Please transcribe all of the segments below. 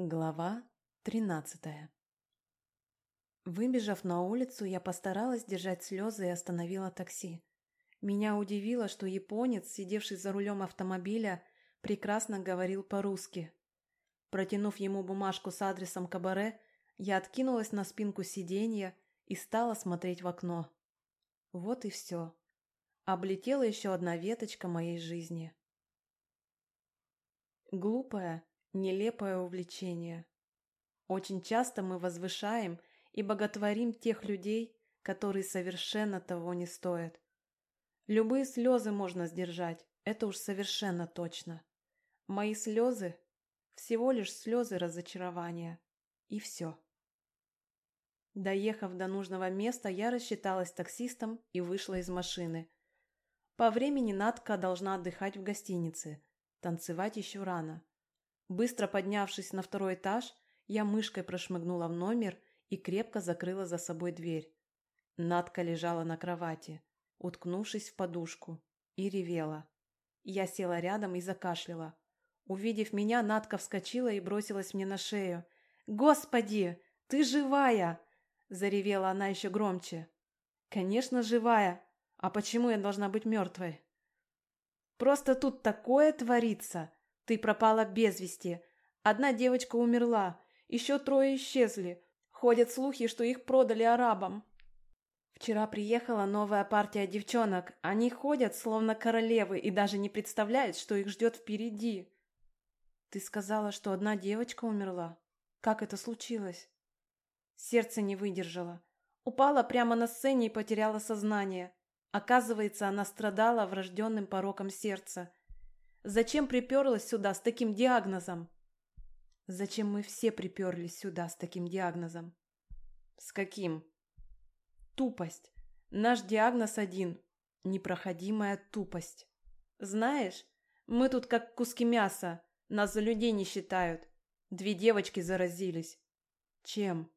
Глава тринадцатая Выбежав на улицу, я постаралась держать слезы и остановила такси. Меня удивило, что японец, сидевший за рулем автомобиля, прекрасно говорил по-русски. Протянув ему бумажку с адресом кабаре, я откинулась на спинку сиденья и стала смотреть в окно. Вот и все. Облетела еще одна веточка моей жизни. Глупая, нелепое увлечение. Очень часто мы возвышаем и боготворим тех людей, которые совершенно того не стоят. Любые слезы можно сдержать, это уж совершенно точно. Мои слезы – всего лишь слезы разочарования. И все. Доехав до нужного места, я рассчиталась таксистом и вышла из машины. По времени Надка должна отдыхать в гостинице. Танцевать еще рано. Быстро поднявшись на второй этаж, я мышкой прошмыгнула в номер и крепко закрыла за собой дверь. Надка лежала на кровати, уткнувшись в подушку, и ревела. Я села рядом и закашляла. Увидев меня, Надка вскочила и бросилась мне на шею. «Господи, ты живая!» – заревела она еще громче. «Конечно, живая. А почему я должна быть мертвой?» «Просто тут такое творится!» Ты пропала без вести. Одна девочка умерла, еще трое исчезли. Ходят слухи, что их продали арабам. Вчера приехала новая партия девчонок. Они ходят, словно королевы, и даже не представляют, что их ждет впереди. Ты сказала, что одна девочка умерла. Как это случилось? Сердце не выдержало. Упала прямо на сцене и потеряла сознание. Оказывается, она страдала врожденным пороком сердца. Зачем приперлась сюда с таким диагнозом? Зачем мы все приперлись сюда с таким диагнозом? С каким? Тупость. Наш диагноз один. Непроходимая тупость. Знаешь, мы тут как куски мяса. Нас за людей не считают. Две девочки заразились. Чем?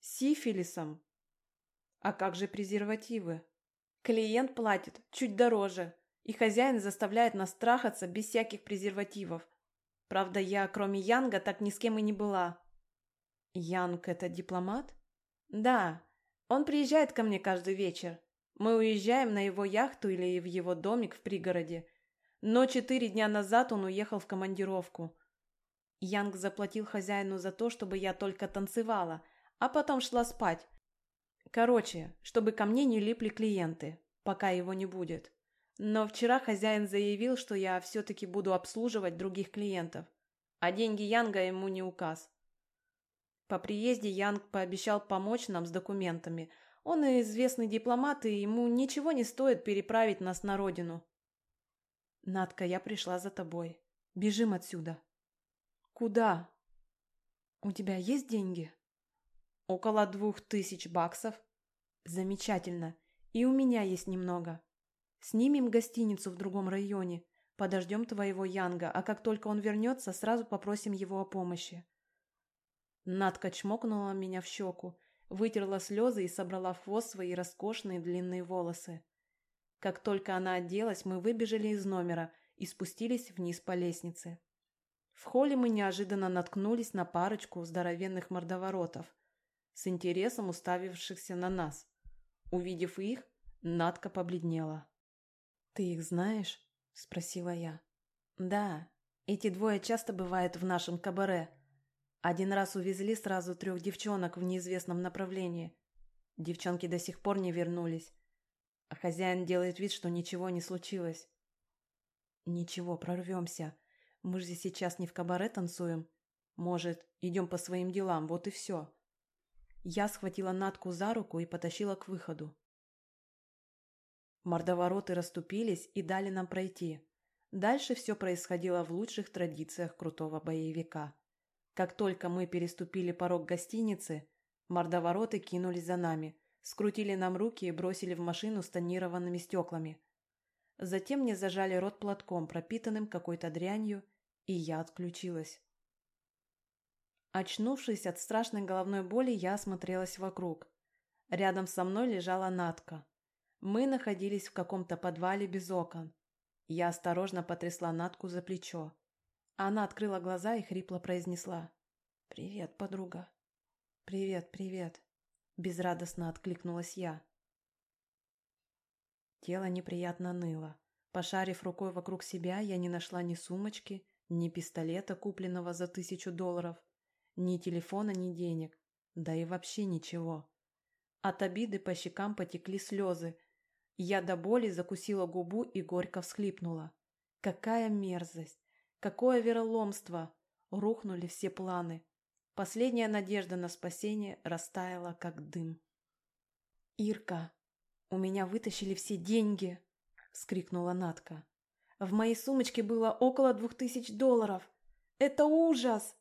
Сифилисом. А как же презервативы? Клиент платит чуть дороже и хозяин заставляет нас трахаться без всяких презервативов. Правда, я, кроме Янга, так ни с кем и не была. Янг – это дипломат? Да, он приезжает ко мне каждый вечер. Мы уезжаем на его яхту или в его домик в пригороде. Но четыре дня назад он уехал в командировку. Янг заплатил хозяину за то, чтобы я только танцевала, а потом шла спать. Короче, чтобы ко мне не липли клиенты, пока его не будет. Но вчера хозяин заявил, что я все-таки буду обслуживать других клиентов, а деньги Янга ему не указ. По приезде Янг пообещал помочь нам с документами. Он известный дипломат, и ему ничего не стоит переправить нас на родину. Надка, я пришла за тобой. Бежим отсюда. Куда? У тебя есть деньги? Около двух тысяч баксов. Замечательно. И у меня есть немного. Снимем гостиницу в другом районе, подождем твоего Янга, а как только он вернется, сразу попросим его о помощи. Надка чмокнула меня в щеку, вытерла слезы и собрала в хвост свои роскошные длинные волосы. Как только она оделась, мы выбежали из номера и спустились вниз по лестнице. В холле мы неожиданно наткнулись на парочку здоровенных мордоворотов, с интересом уставившихся на нас. Увидев их, Надка побледнела. «Ты их знаешь?» – спросила я. «Да, эти двое часто бывают в нашем кабаре. Один раз увезли сразу трех девчонок в неизвестном направлении. Девчонки до сих пор не вернулись. А хозяин делает вид, что ничего не случилось. Ничего, прорвемся. Мы же сейчас не в кабаре танцуем. Может, идем по своим делам, вот и все. Я схватила Натку за руку и потащила к выходу. Мордовороты расступились и дали нам пройти. Дальше все происходило в лучших традициях крутого боевика. Как только мы переступили порог гостиницы, мордовороты кинулись за нами, скрутили нам руки и бросили в машину с тонированными стеклами. Затем мне зажали рот платком, пропитанным какой-то дрянью, и я отключилась. Очнувшись от страшной головной боли, я осмотрелась вокруг. Рядом со мной лежала Натка. Мы находились в каком-то подвале без окон. Я осторожно потрясла Натку за плечо. Она открыла глаза и хрипло произнесла. «Привет, подруга». «Привет, привет», — безрадостно откликнулась я. Тело неприятно ныло. Пошарив рукой вокруг себя, я не нашла ни сумочки, ни пистолета, купленного за тысячу долларов, ни телефона, ни денег, да и вообще ничего. От обиды по щекам потекли слезы. Я до боли закусила губу и горько всхлипнула. Какая мерзость! Какое вероломство! Рухнули все планы. Последняя надежда на спасение растаяла, как дым. «Ирка, у меня вытащили все деньги!» — вскрикнула Натка. «В моей сумочке было около двух тысяч долларов! Это ужас!»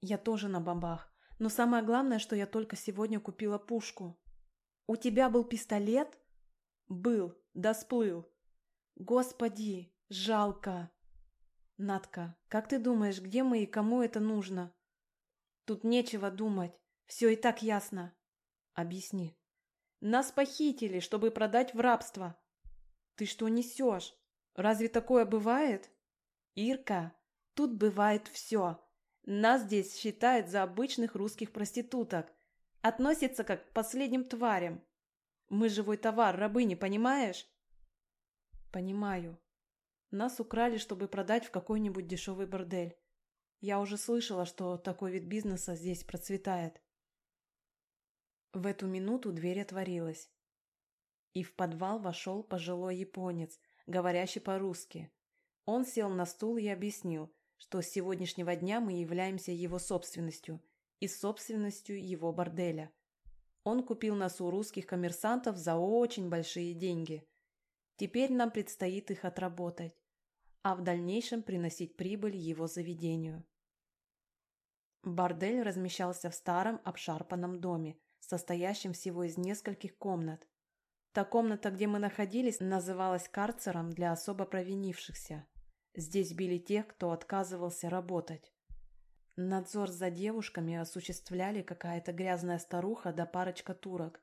«Я тоже на бомбах, но самое главное, что я только сегодня купила пушку». «У тебя был пистолет?» «Был, да сплыл». «Господи, жалко!» «Натка, как ты думаешь, где мы и кому это нужно?» Тут нечего думать. Все и так ясно. Объясни. Нас похитили, чтобы продать в рабство. Ты что несешь? Разве такое бывает? Ирка, тут бывает все. Нас здесь считают за обычных русских проституток. Относятся как к последним тварям. Мы живой товар, рабы, не понимаешь? Понимаю. Нас украли, чтобы продать в какой-нибудь дешевый бордель. Я уже слышала, что такой вид бизнеса здесь процветает. В эту минуту дверь отворилась. И в подвал вошел пожилой японец, говорящий по-русски. Он сел на стул и объяснил, что с сегодняшнего дня мы являемся его собственностью и собственностью его борделя. Он купил нас у русских коммерсантов за очень большие деньги. Теперь нам предстоит их отработать а в дальнейшем приносить прибыль его заведению. Бордель размещался в старом обшарпанном доме, состоящем всего из нескольких комнат. Та комната, где мы находились, называлась карцером для особо провинившихся. Здесь били тех, кто отказывался работать. Надзор за девушками осуществляли какая-то грязная старуха да парочка турок.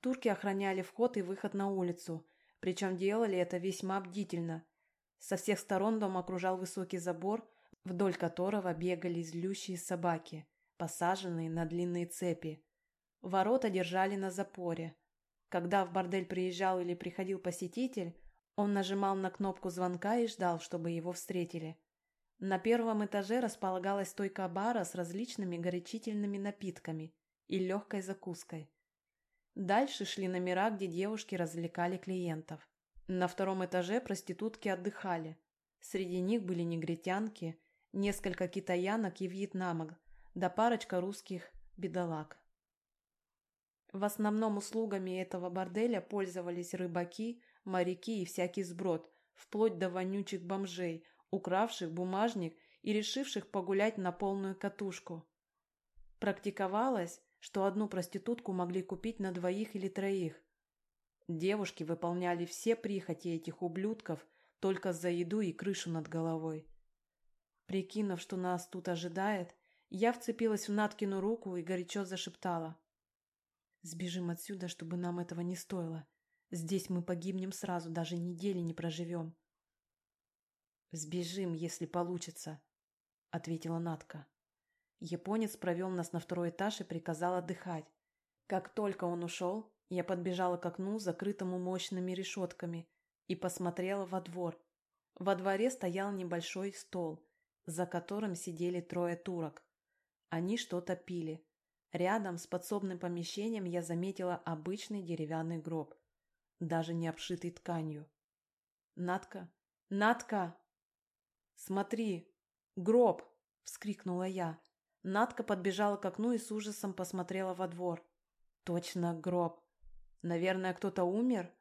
Турки охраняли вход и выход на улицу, причем делали это весьма бдительно, со всех сторон дом окружал высокий забор, вдоль которого бегали злющие собаки, посаженные на длинные цепи. Ворота держали на запоре. Когда в бордель приезжал или приходил посетитель, он нажимал на кнопку звонка и ждал, чтобы его встретили. На первом этаже располагалась стойка бара с различными горячительными напитками и легкой закуской. Дальше шли номера, где девушки развлекали клиентов. На втором этаже проститутки отдыхали. Среди них были негритянки, несколько китаянок и вьетнамок, да парочка русских бедолаг. В основном услугами этого борделя пользовались рыбаки, моряки и всякий сброд, вплоть до вонючих бомжей, укравших бумажник и решивших погулять на полную катушку. Практиковалось, что одну проститутку могли купить на двоих или троих, Девушки выполняли все прихоти этих ублюдков только за еду и крышу над головой. Прикинув, что нас тут ожидает, я вцепилась в Наткину руку и горячо зашептала. «Сбежим отсюда, чтобы нам этого не стоило. Здесь мы погибнем сразу, даже недели не проживем». «Сбежим, если получится», — ответила Натка. Японец провел нас на второй этаж и приказал отдыхать. Как только он ушел, я подбежала к окну, закрытому мощными решетками, и посмотрела во двор. Во дворе стоял небольшой стол, за которым сидели трое турок. Они что-то пили. Рядом с подсобным помещением я заметила обычный деревянный гроб, даже не обшитый тканью. «Натка! Натка!» «Смотри! Гроб!» — вскрикнула я. Натка подбежала к окну и с ужасом посмотрела во двор. «Точно гроб! Наверное, кто-то умер?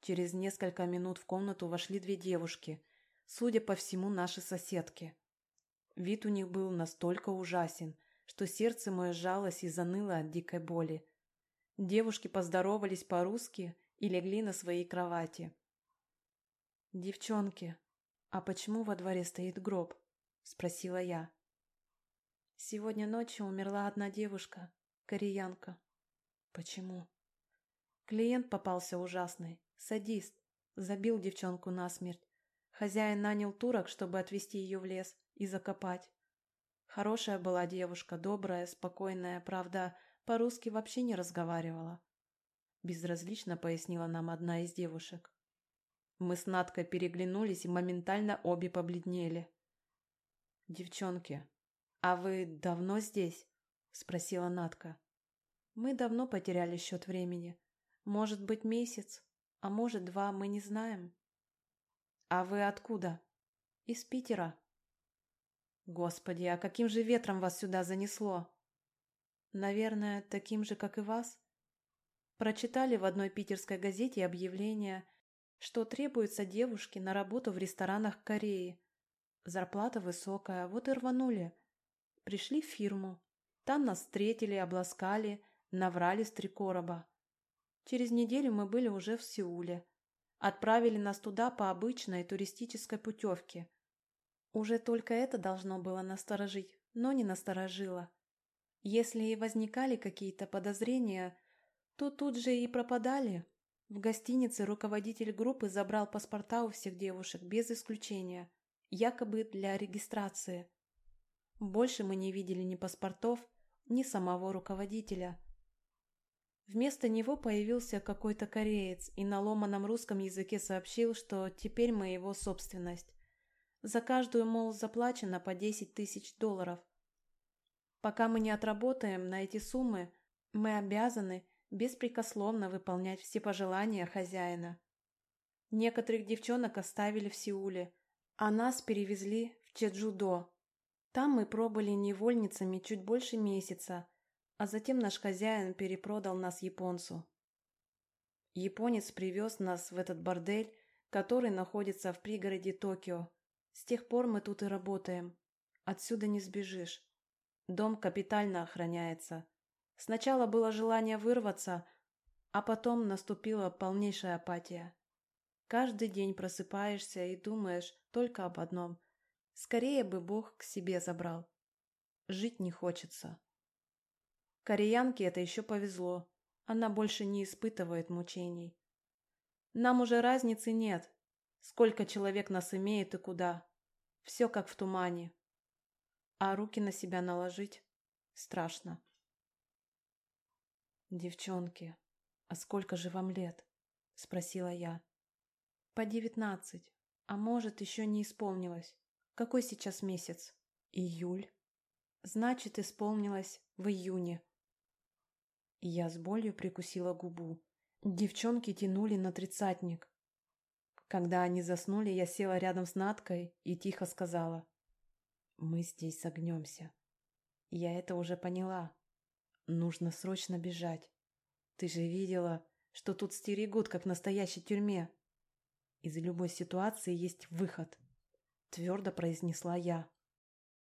Через несколько минут в комнату вошли две девушки, судя по всему, наши соседки. Вид у них был настолько ужасен, что сердце мое сжалось и заныло от дикой боли. Девушки поздоровались по-русски и легли на своей кровати. «Девчонки, а почему во дворе стоит гроб?» – спросила я. «Сегодня ночью умерла одна девушка, кореянка». «Почему?» Клиент попался ужасный, садист, забил девчонку насмерть. Хозяин нанял турок, чтобы отвезти ее в лес и закопать. Хорошая была девушка, добрая, спокойная, правда, по-русски вообще не разговаривала. Безразлично пояснила нам одна из девушек. Мы с Надкой переглянулись и моментально обе побледнели. «Девчонки, а вы давно здесь?» – спросила Надка. «Мы давно потеряли счет времени. Может быть, месяц, а может, два, мы не знаем». «А вы откуда?» «Из Питера». «Господи, а каким же ветром вас сюда занесло?» «Наверное, таким же, как и вас?» Прочитали в одной питерской газете объявление, что требуется девушке на работу в ресторанах Кореи. Зарплата высокая, вот и рванули. Пришли в фирму. Там нас встретили, обласкали, наврали с три короба. Через неделю мы были уже в Сеуле. Отправили нас туда по обычной туристической путевке. Уже только это должно было насторожить, но не насторожило. Если и возникали какие-то подозрения, то тут же и пропадали. В гостинице руководитель группы забрал паспорта у всех девушек, без исключения, якобы для регистрации. Больше мы не видели ни паспортов, ни самого руководителя. Вместо него появился какой-то кореец и на ломаном русском языке сообщил, что теперь мы его собственность. За каждую, мол, заплачено по 10 тысяч долларов. Пока мы не отработаем на эти суммы, мы обязаны беспрекословно выполнять все пожелания хозяина. Некоторых девчонок оставили в Сеуле, а нас перевезли в Чеджудо. Там мы пробыли невольницами чуть больше месяца, а затем наш хозяин перепродал нас японцу. Японец привез нас в этот бордель, который находится в пригороде Токио. С тех пор мы тут и работаем. Отсюда не сбежишь. Дом капитально охраняется. Сначала было желание вырваться, а потом наступила полнейшая апатия. Каждый день просыпаешься и думаешь только об одном. Скорее бы Бог к себе забрал. Жить не хочется. Кореянке это еще повезло. Она больше не испытывает мучений. Нам уже разницы нет. Сколько человек нас имеет и куда. Все как в тумане. А руки на себя наложить страшно. «Девчонки, а сколько же вам лет?» — спросила я. «По девятнадцать, а может, еще не исполнилось. Какой сейчас месяц?» «Июль». «Значит, исполнилось в июне». я с болью прикусила губу. Девчонки тянули на тридцатник. Когда они заснули, я села рядом с Надкой и тихо сказала. «Мы здесь согнемся». Я это уже поняла. Нужно срочно бежать. Ты же видела, что тут стерегут, как в настоящей тюрьме. Из любой ситуации есть выход, твердо произнесла я.